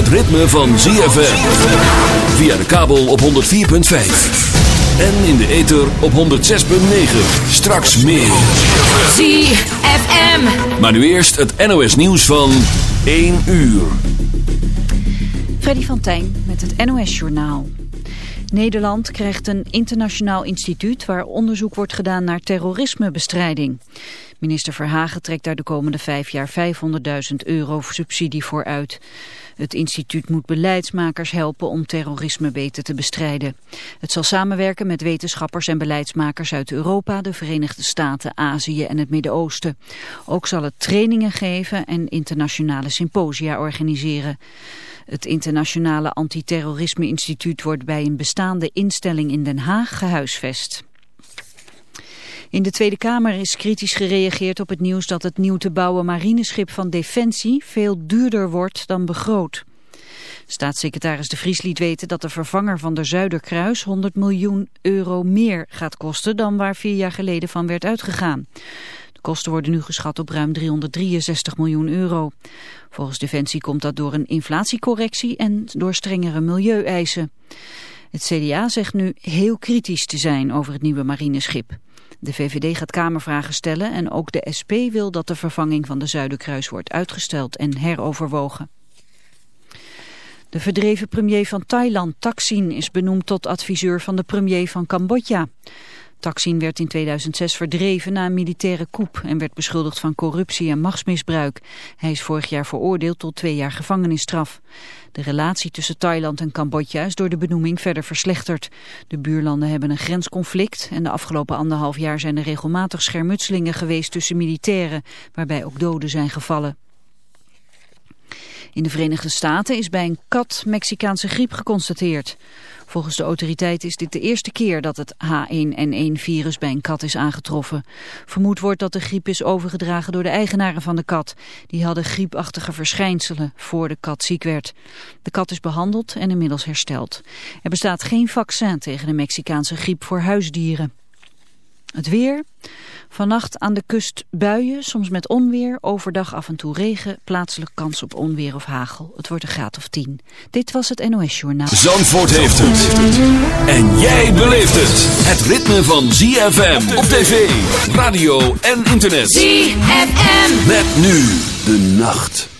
Het ritme van ZFM. Via de kabel op 104.5. En in de ether op 106.9. Straks meer. ZFM. Maar nu eerst het NOS nieuws van 1 uur. Freddy van Tijn met het NOS Journaal. Nederland krijgt een internationaal instituut waar onderzoek wordt gedaan naar terrorismebestrijding. Minister Verhagen trekt daar de komende vijf jaar 500.000 euro subsidie voor uit. Het instituut moet beleidsmakers helpen om terrorisme beter te bestrijden. Het zal samenwerken met wetenschappers en beleidsmakers uit Europa, de Verenigde Staten, Azië en het Midden-Oosten. Ook zal het trainingen geven en internationale symposia organiseren. Het Internationale Antiterrorisme Instituut wordt bij een bestaande instelling in Den Haag gehuisvest. In de Tweede Kamer is kritisch gereageerd op het nieuws dat het nieuw te bouwen marineschip van Defensie veel duurder wordt dan begroot. Staatssecretaris De Vries liet weten dat de vervanger van de Zuiderkruis 100 miljoen euro meer gaat kosten dan waar vier jaar geleden van werd uitgegaan. De kosten worden nu geschat op ruim 363 miljoen euro. Volgens Defensie komt dat door een inflatiecorrectie en door strengere milieueisen. Het CDA zegt nu heel kritisch te zijn over het nieuwe marineschip. De VVD gaat Kamervragen stellen en ook de SP wil dat de vervanging van de Zuiderkruis wordt uitgesteld en heroverwogen. De verdreven premier van Thailand, Thaksin, is benoemd tot adviseur van de premier van Cambodja. Thaksin werd in 2006 verdreven na een militaire coup en werd beschuldigd van corruptie en machtsmisbruik. Hij is vorig jaar veroordeeld tot twee jaar gevangenisstraf. De relatie tussen Thailand en Cambodja is door de benoeming verder verslechterd. De buurlanden hebben een grensconflict en de afgelopen anderhalf jaar zijn er regelmatig schermutselingen geweest tussen militairen, waarbij ook doden zijn gevallen. In de Verenigde Staten is bij een kat Mexicaanse griep geconstateerd. Volgens de autoriteiten is dit de eerste keer dat het H1N1-virus bij een kat is aangetroffen. Vermoed wordt dat de griep is overgedragen door de eigenaren van de kat. Die hadden griepachtige verschijnselen voor de kat ziek werd. De kat is behandeld en inmiddels hersteld. Er bestaat geen vaccin tegen de Mexicaanse griep voor huisdieren. Het weer. Vannacht aan de kust buien, soms met onweer. Overdag af en toe regen, plaatselijk kans op onweer of hagel. Het wordt een graad of 10. Dit was het NOS Journaal. Zandvoort heeft het. En jij beleeft het. Het ritme van ZFM op tv, radio en internet. ZFM. Met nu de nacht.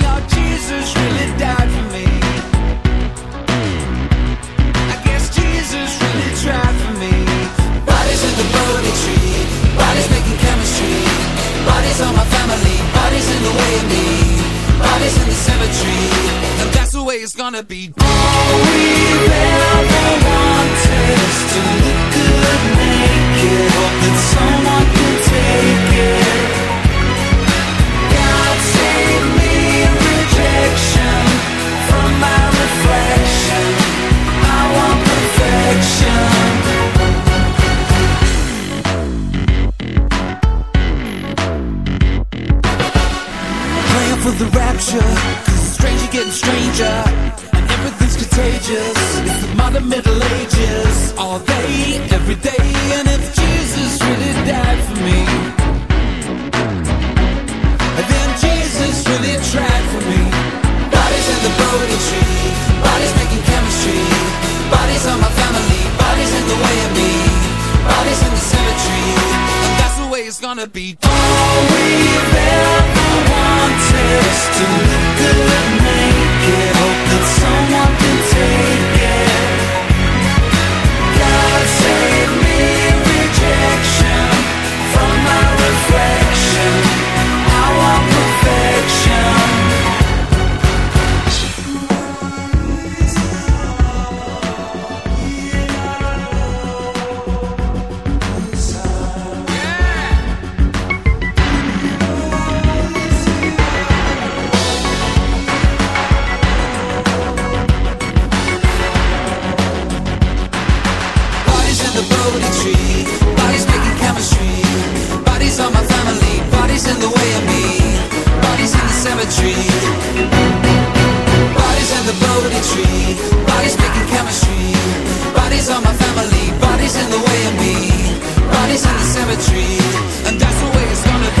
be. in the way of me. Bodies in the cemetery. Bodies in the bloated tree. Bodies making chemistry. Bodies my family. Bodies in the way of me. Bodies in the cemetery. And that's the way it's gonna be.